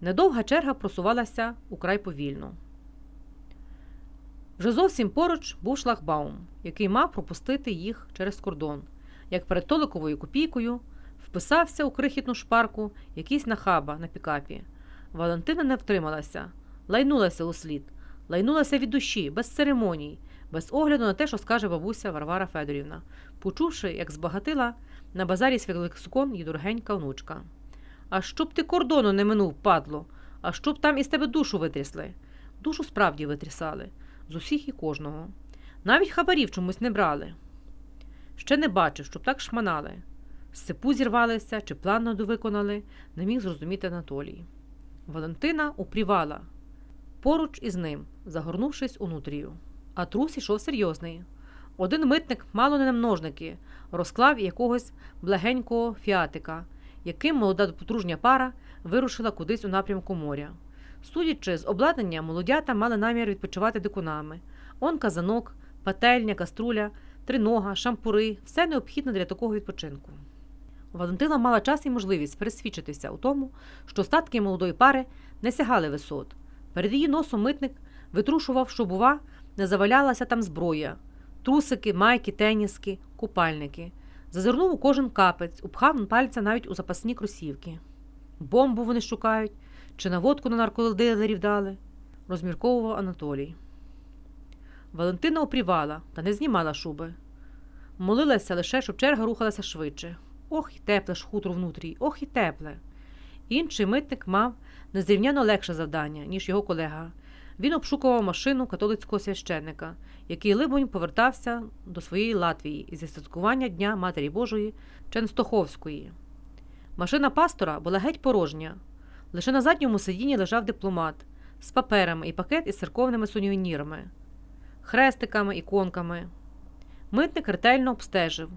Недовга черга просувалася украй повільно. Вже зовсім поруч був шлагбаум, який мав пропустити їх через кордон, як перед Толиковою копійкою вписався у крихітну шпарку якийсь нахаба на пікапі. Валентина не втрималася, лайнулася у слід, лайнулася від душі, без церемоній, без огляду на те, що скаже бабуся Варвара Федорівна, почувши, як збагатила на базарі світликсукон її дорогенька внучка. А щоб ти кордону не минув, падло, а щоб там із тебе душу витрясли. Душу справді витрясали з усіх і кожного. Навіть хабарів чомусь не брали. Ще не бачив, щоб так шманали. З зірвалися чи план недовиконали, не міг зрозуміти Анатолій. Валентина упрівала поруч із ним, загорнувшись у нутрію. А трус ішов серйозний. Один митник, мало не на множники, розклав якогось благенького фіатика, яким молода потружня пара вирушила кудись у напрямку моря. Судячи з обладнання, молодята мали намір відпочивати дикунами. Он казанок, пательня, каструля, тринога, шампури все необхідне для такого відпочинку. Валентина мала час і можливість пересвідчитися у тому, що статки молодої пари не сягали висот. Перед її носом митник витрушував, що, бува, не завалялася там зброя, трусики, майки, теніски, купальники. Зазирнув у кожен капець, упхав пальця навіть у запасні кросівки. Бомбу вони шукають, чи наводку на наркодилерів дали, розмірковував Анатолій. Валентина опрівала та не знімала шуби. Молилася лише, щоб черга рухалася швидше. Ох, і тепле ж хутро внутрі, ох і тепле. Інший митник мав незрівняно легше завдання, ніж його колега. Він обшукував машину католицького священника, який, либонь, повертався до своєї Латвії із святкування Дня Матері Божої Ченстоховської. Машина пастора була геть порожня. Лише на задньому сидінні лежав дипломат з паперами і пакет із церковними сувенірами, хрестиками, іконками. Митник ретельно обстежив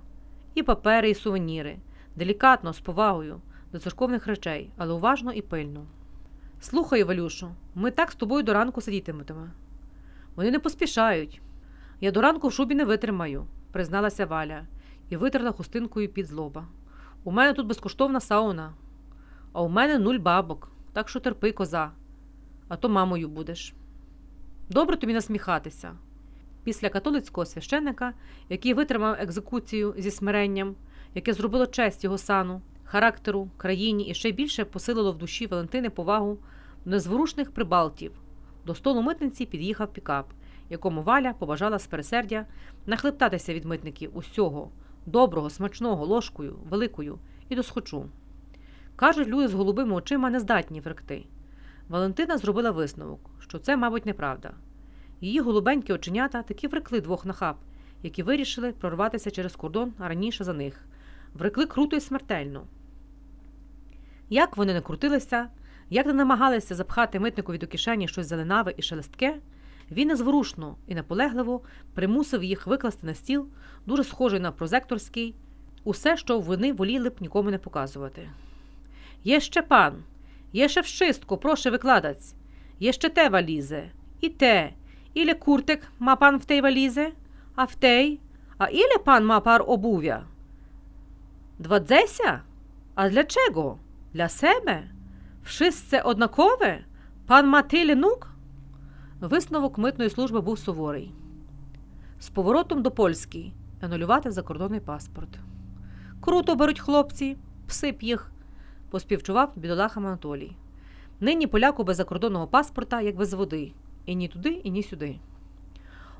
і папери, і сувеніри, делікатно, з повагою до церковних речей, але уважно і пильно. Слухай, Валюшу, ми так з тобою до ранку сидітимемо. Вони не поспішають. Я до ранку в шубі не витримаю, призналася Валя і витерла хустинкою під злоба. У мене тут безкоштовна сауна, а у мене нуль бабок, так що терпи коза, а то мамою будеш. Добре тобі насміхатися. Після католицького священника, який витримав екзекуцію зі смиренням, яке зробило честь його сану, характеру, країні і ще більше посилило в душі Валентини повагу незворушних прибалтів. До столу митниці під'їхав пікап, якому Валя побажала з пересердя нахлептатися від митників усього, доброго, смачного, ложкою, великою і досхочу. Кажуть, люди з голубими очима не здатні вректи. Валентина зробила висновок, що це, мабуть, неправда. Її голубенькі оченята таки врекли двох нахаб, які вирішили прорватися через кордон раніше за них, врекли круто і смертельно. Як вони не крутилися, як не намагалися запхати митникові до кишені щось зеленаве і шелестке, він незворушно і наполегливо примусив їх викласти на стіл, дуже схожий на прозекторський, усе, що вони воліли б нікому не показувати. Є ще пан, є ще вщистку, прошу викладаць, є ще те валізе, і те, іле куртик ма пан в тей валізе, а в тей, а іле пан ма пар обув'я? Двадцеся? А для чого? Для себе? Wszyscy однакове? Пан Матилі нук? Висновок митної служби був суворий. З поворотом до польський анулювати закордонний паспорт. Круто беруть хлопці, псип їх, поспівчував бідолахам Анатолій. Нині поляку без закордонного паспорта, як без води, і ні туди, і ні сюди.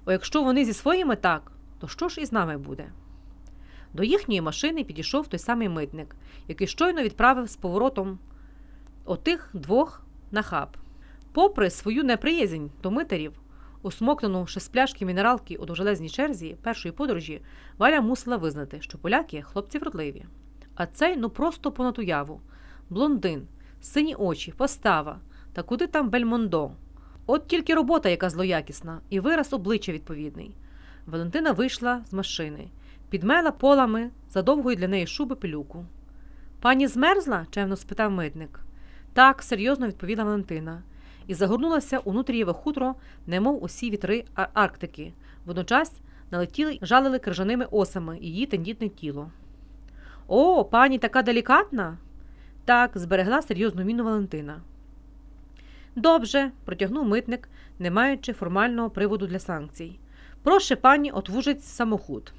О, якщо вони зі своїми так, то що ж із нами буде? До їхньої машини підійшов той самий митник, який щойно відправив з поворотом отих двох на хаб. Попри свою неприязнь до митарів, усмокнену ще з пляшки мінералки у довжелезній черзі першої подорожі, Валя мусила визнати, що поляки хлопці вродливі. А цей ну просто понад уяву блондин, сині очі, постава та куди там бельмондо. От тільки робота, яка злоякісна, і вираз обличчя відповідний. Валентина вийшла з машини, підмела полами за довгої для неї шуби пилюку. Пані змерзла? чемно спитав митник. Так, серйозно відповіла Валентина, і загорнулася у нутрієве хутро, немов усі вітри Арктики. Водночас налетіли жалили крижаними осами її тендітне тіло. О, пані така делікатна. Так, зберегла серйозну міну Валентина. Добре, протягнув митник, не маючи формального приводу для санкцій. Проше пані отвужить самохід.